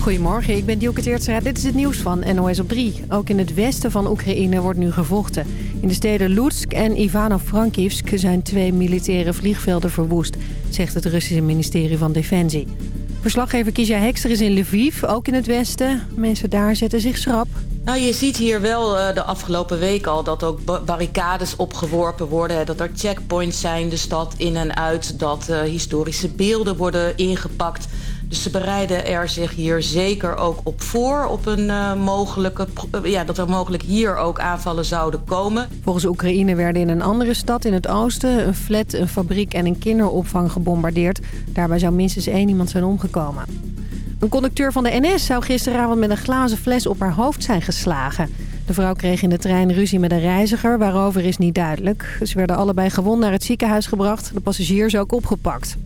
Goedemorgen, ik ben Dielke Teertstra. Dit is het nieuws van NOS op 3. Ook in het westen van Oekraïne wordt nu gevochten. In de steden Lutsk en Ivano-Frankivsk zijn twee militaire vliegvelden verwoest... zegt het Russische ministerie van Defensie. Verslaggever Kisha Hekster is in Lviv, ook in het westen. Mensen daar zetten zich schrap. Nou, je ziet hier wel uh, de afgelopen week al dat ook barricades opgeworpen worden. Dat er checkpoints zijn de stad in en uit. Dat uh, historische beelden worden ingepakt. Dus ze bereiden er zich hier zeker ook op voor... Op een, uh, mogelijke, ja, dat er mogelijk hier ook aanvallen zouden komen. Volgens Oekraïne werden in een andere stad in het oosten... een flat, een fabriek en een kinderopvang gebombardeerd. Daarbij zou minstens één iemand zijn omgekomen. Een conducteur van de NS zou gisteravond met een glazen fles op haar hoofd zijn geslagen. De vrouw kreeg in de trein ruzie met een reiziger, waarover is niet duidelijk. Ze werden allebei gewond naar het ziekenhuis gebracht. De passagiers ook opgepakt.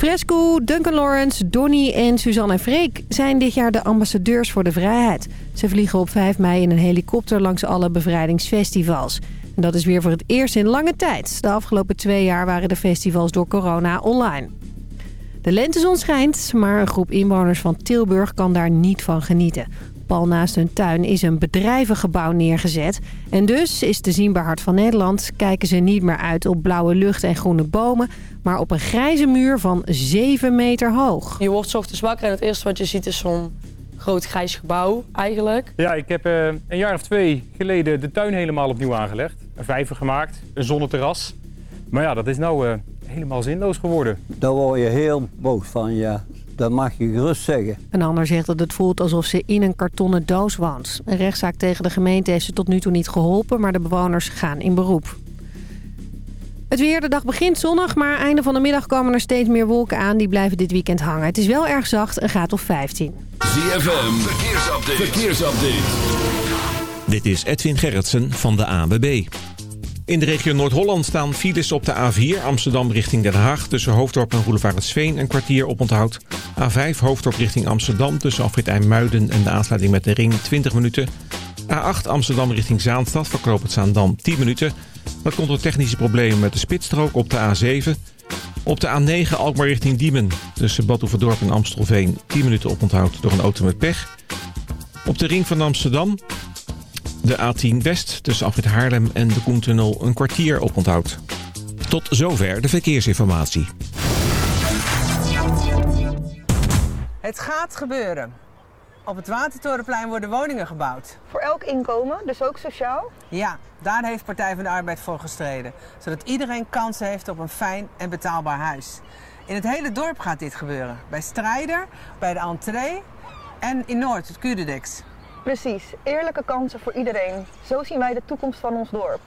Fresco, Duncan Lawrence, Donny en Suzanne en Freek zijn dit jaar de ambassadeurs voor de vrijheid. Ze vliegen op 5 mei in een helikopter langs alle bevrijdingsfestivals. Dat is weer voor het eerst in lange tijd. De afgelopen twee jaar waren de festivals door corona online. De lentezon schijnt, maar een groep inwoners van Tilburg kan daar niet van genieten. Pal naast hun tuin is een bedrijvengebouw neergezet. En dus is te zien bij Hart van Nederland... kijken ze niet meer uit op blauwe lucht en groene bomen... maar op een grijze muur van 7 meter hoog. Je wordt ochtends wakker en het eerste wat je ziet is zo'n groot grijs gebouw eigenlijk. Ja, ik heb uh, een jaar of twee geleden de tuin helemaal opnieuw aangelegd. Een vijver gemaakt, een zonneterras. Maar ja, dat is nou uh, helemaal zinloos geworden. Daar word je heel boos van, ja. Dat mag je gerust zeggen. Een ander zegt dat het voelt alsof ze in een kartonnen doos woont. Een rechtszaak tegen de gemeente heeft ze tot nu toe niet geholpen... maar de bewoners gaan in beroep. Het weer, de dag begint zonnig, maar einde van de middag komen er steeds meer wolken aan. Die blijven dit weekend hangen. Het is wel erg zacht, een graad of 15. ZFM, verkeersupdate. verkeersupdate. Dit is Edwin Gerritsen van de ABB. In de regio Noord-Holland staan files op de A4 Amsterdam richting Den Haag... tussen Hoofddorp en Roelevaretsveen een kwartier op onthoud. A5 Hoofddorp richting Amsterdam tussen Afrit IJmuiden en de aansluiting met de ring 20 minuten. A8 Amsterdam richting Zaanstad voor het Zaandam 10 minuten. Dat komt door technische problemen met de spitsstrook op de A7. Op de A9 Alkmaar richting Diemen tussen Bad en Amstelveen 10 minuten op onthoud door een auto met pech. Op de ring van Amsterdam de A10 West tussen Afrit Haarlem en de Koentunnel een kwartier op onthoud. Tot zover de verkeersinformatie. Het gaat gebeuren. Op het Watertorenplein worden woningen gebouwd. Voor elk inkomen, dus ook sociaal? Ja, daar heeft Partij van de Arbeid voor gestreden. Zodat iedereen kans heeft op een fijn en betaalbaar huis. In het hele dorp gaat dit gebeuren. Bij Strijder, bij de entree en in Noord, het Curedex. Precies, eerlijke kansen voor iedereen. Zo zien wij de toekomst van ons dorp.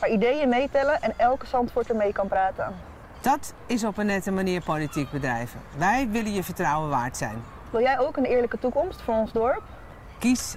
Waar ideeën meetellen en elke Zandvoort mee kan praten. Dat is op een nette manier politiek bedrijven. Wij willen je vertrouwen waard zijn. Wil jij ook een eerlijke toekomst voor ons dorp? Kies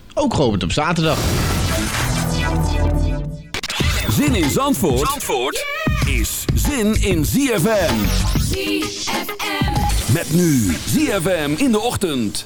ook geopend op zaterdag. Zin in Zandvoort, Zandvoort is zin in ZFM. ZFM. Met nu ZFM in de ochtend.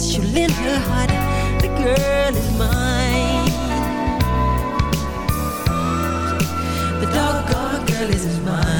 special in her heart. The girl is mine. The doggone girl is mine.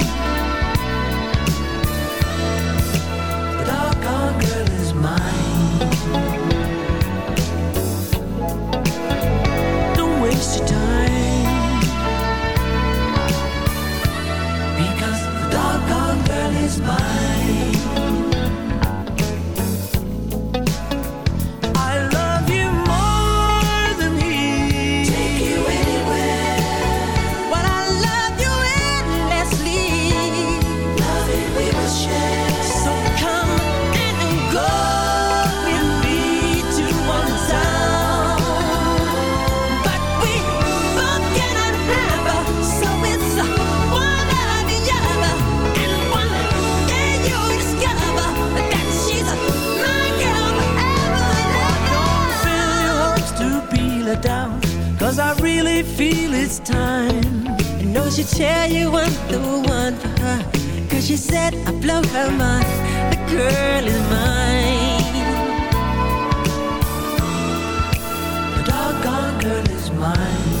really feel it's time. I know she'd tell you I'm the one for her. Cause she said I blow her mind. The girl is mine. The doggone girl is mine.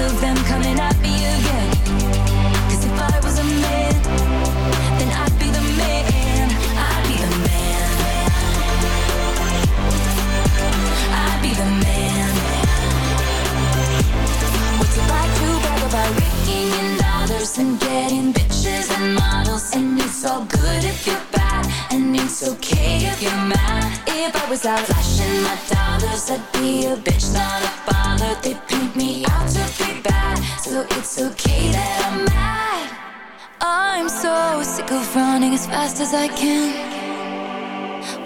of them coming at me again. Cause if I was a man, then I'd be the man. I'd be the man. I'd be the man. What's it like to brag about raking in dollars and getting bitches and models? And it's all good if you're bad, and it's okay if you're mad. If I was out flashing my dollars, I'd be a bitch, not a bother. They paint me out it's okay that I'm mad. I'm so sick of running as fast as I can.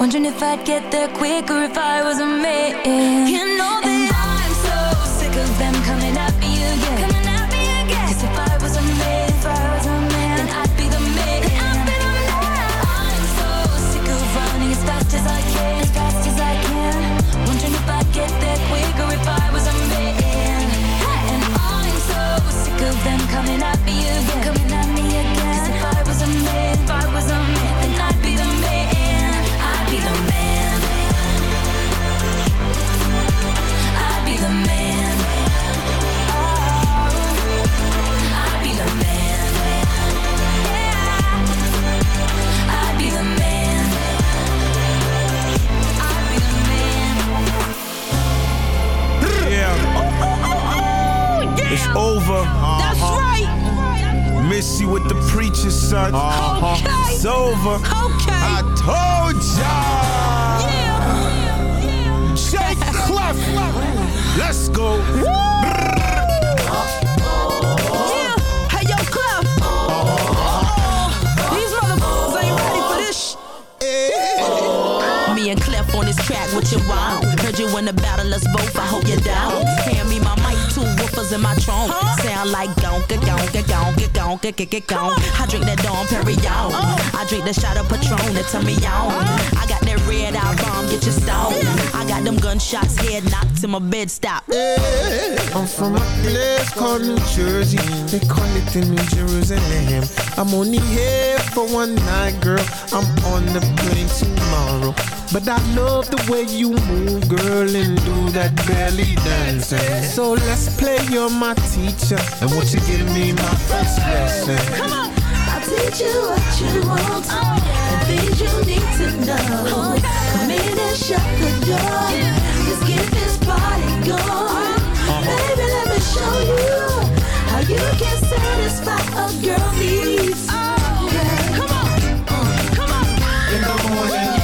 Wondering if I'd get there quicker if I was a man. You know that I'm so sick of them coming at me again. Coming at me again. 'Cause if I was a man, if I was a man, then I'd be the man. I'm so sick of running as fast as I can, as fast as I can. Wondering if I'd get there coming at me again. Coming at me again. I was a man, I was a man, then I'd be the man. I'd be the man. I'd be the man. Oh. I'd be the man. I'd be the man. Oh, oh, is over. Miss you with the preacher's son. Okay. It's over. Okay. I told ya. Shake Clef. Let's go. Yeah. Hey, yo, Clef. These motherfuckers ain't ready for this. Me and Clef on this track, what you want? Heard you in the battle, us both, I hope you're down. Hand me my two woofers in my trunk. Sound like gonka, gonka, gonka, gonka, gonka, gonka. I drink that Dom Perignon. Oh. I drink the shot of Patron that turn me on. I got that red eye bomb, get you stoned. I got them gunshots, head knocked till my bed stop. I'm from a place called New Jersey. They call it the New Jerusalem. I'm only here for one night, girl. I'm on the plane tomorrow. But I love the way you move, girl, and do that belly dancing. So let's play, you're my teacher. And won't you give me my first lesson? Come on! I'll teach you what you want and things you need to know. Come in and shut the door. Let's get this party going. Baby, let me show you how you can satisfy a girl needs. Oh, Yeah. Come on, come on. In the morning,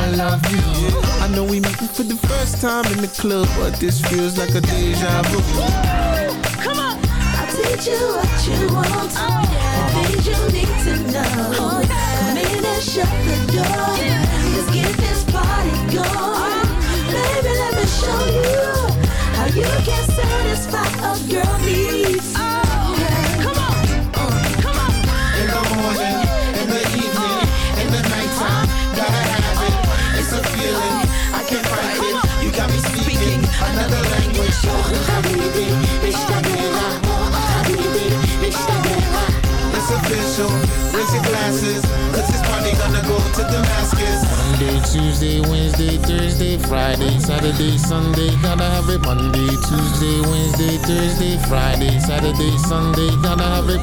I love you. I know we meeting for the first time in the club, but this feels like a deja vu. Come on. I'll teach you what you want oh. and things you need to know. Oh, Come in and shut the door. Let's get this party going. Oh. Baby, let me show you how you can satisfy a girl needs. Guerra. It's official, raise your glasses, cause this party gonna go to Damascus. Monday, Tuesday, Wednesday, Thursday, Friday, Saturday, Sunday, gotta have it. Monday, Tuesday, Wednesday, Thursday, Friday, Saturday, Sunday, gotta have it.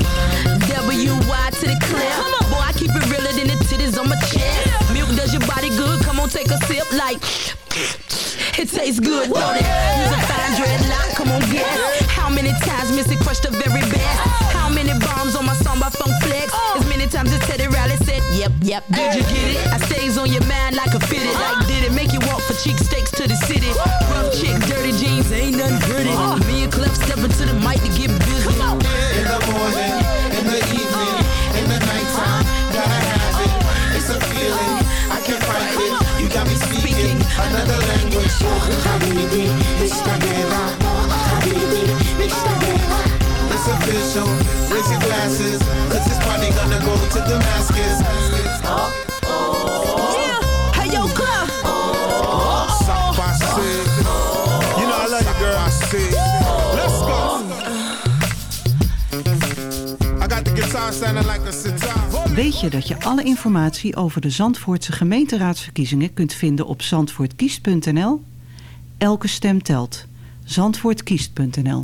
W-Y to the clear. Boy, I keep it realer than the titties on my chest. Milk does your body good. Come on, take a sip like. It tastes good, don't it? Use a fine come guess. How many times Missy crushed the very best? How many bombs on my song by Funk Flex? As many times as Teddy Riley said, yep, yep. Did you get it? I stays on your mind like a fitted. Like, did it make you walk for cheek steaks to Damascus. Yeah. Hey, yo, Clef. You know I love you, girl. Let's go. I got the guitar sounding like a sitar. Weet je dat je alle informatie over de Zandvoortse gemeenteraadsverkiezingen kunt vinden op zandvoortkiest.nl? Elke stem telt. Zandvoortkiest.nl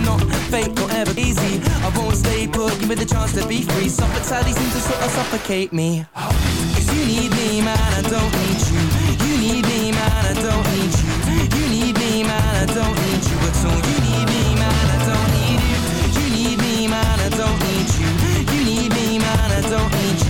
I'm not fake, not ever easy. I won't stay put, give me the chance to be free. Sadly seems to sort of suffocate me. Cause you need me, man, I don't need you. You need me, man, I don't need you. You need me, man, I don't need you at all. You need me, man, I don't need you. You need me, man, I don't need you. You need me, man, I don't need. You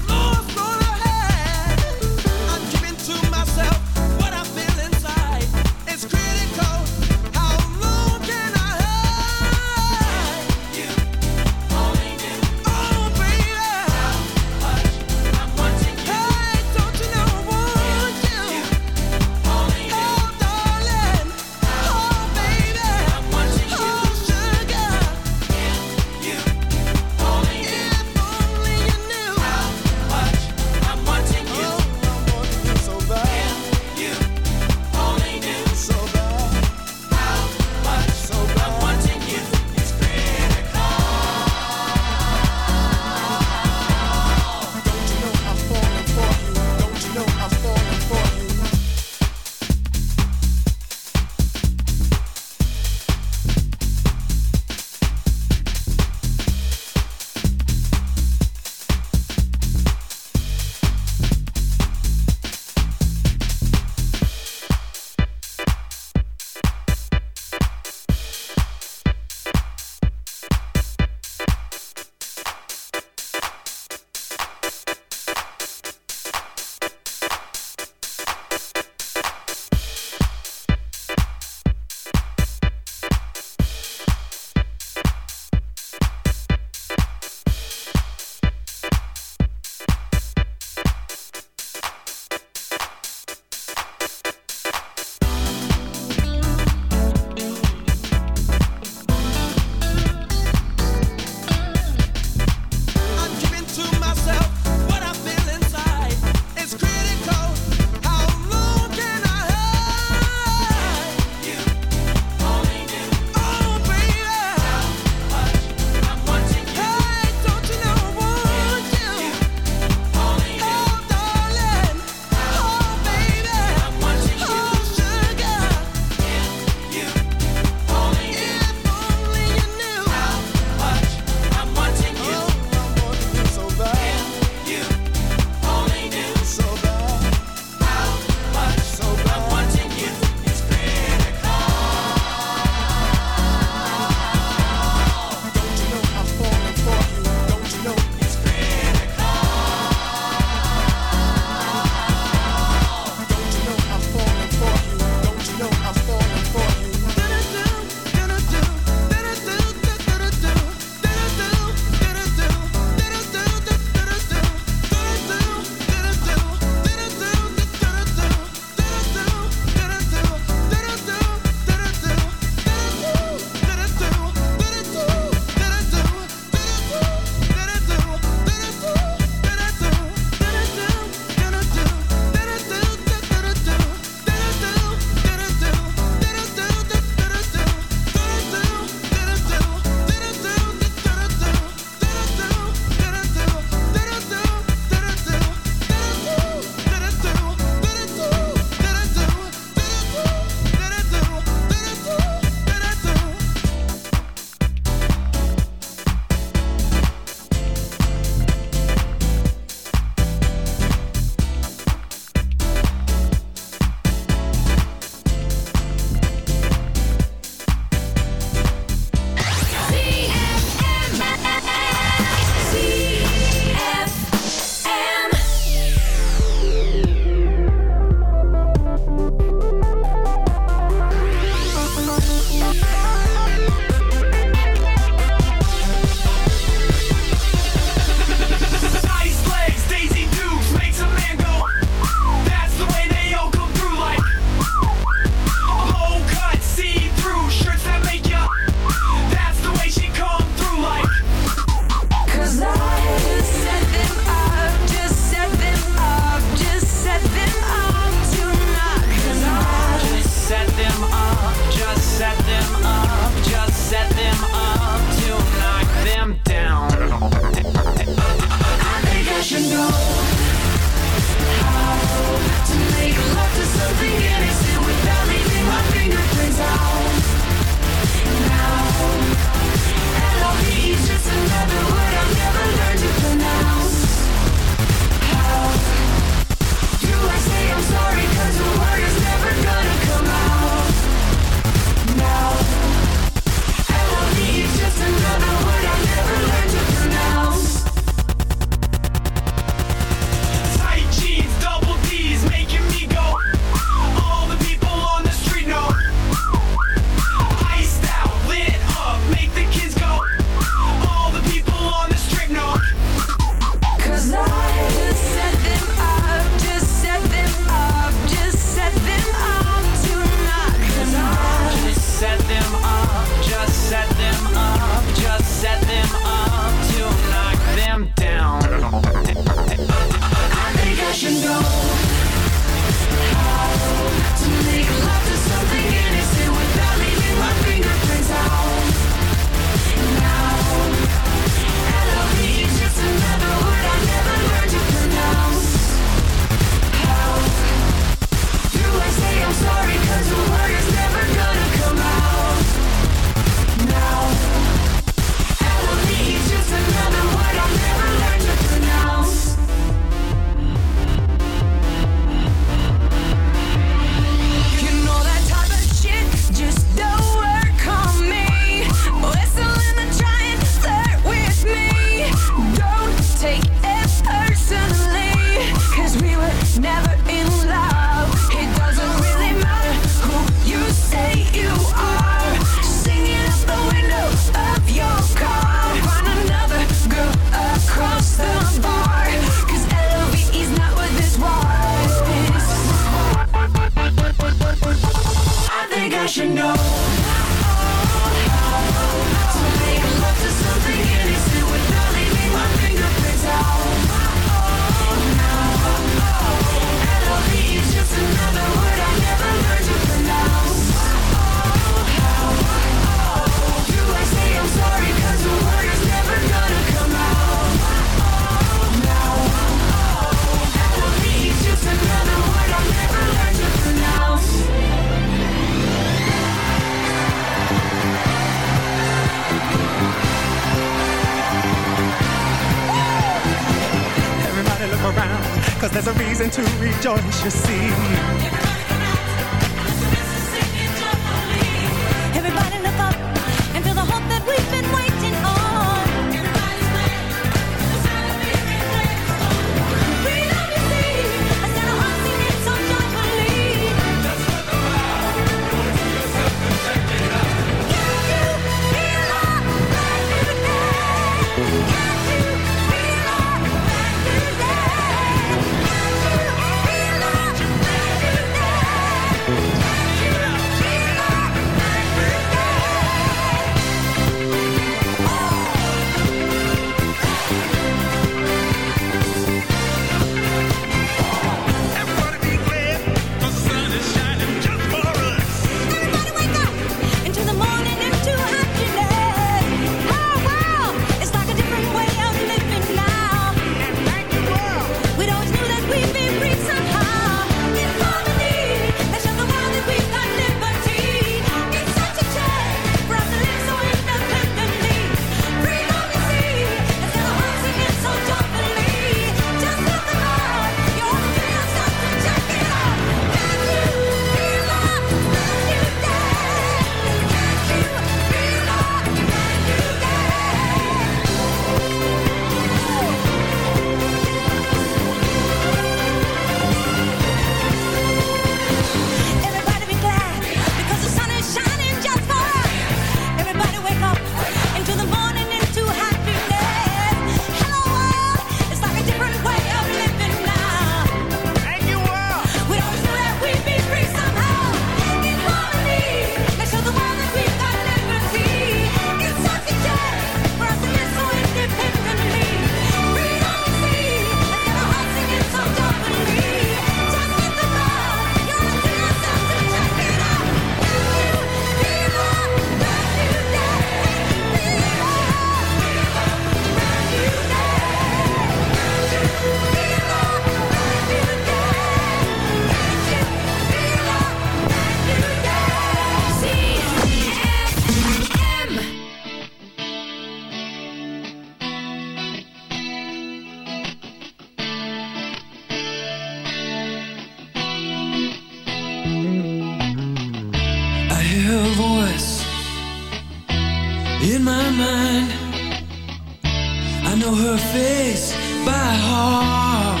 I know her face by heart.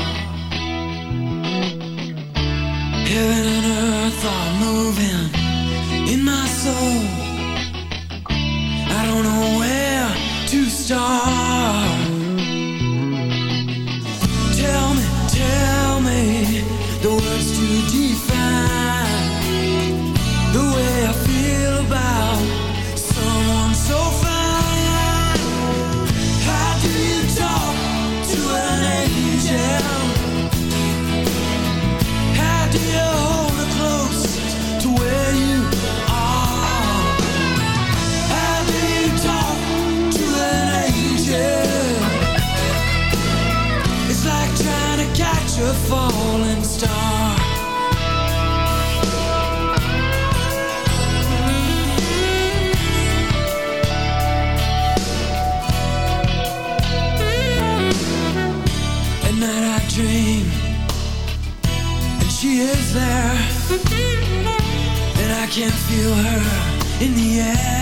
Heaven and earth are moving in my soul. I don't know where to start. feel her in the air.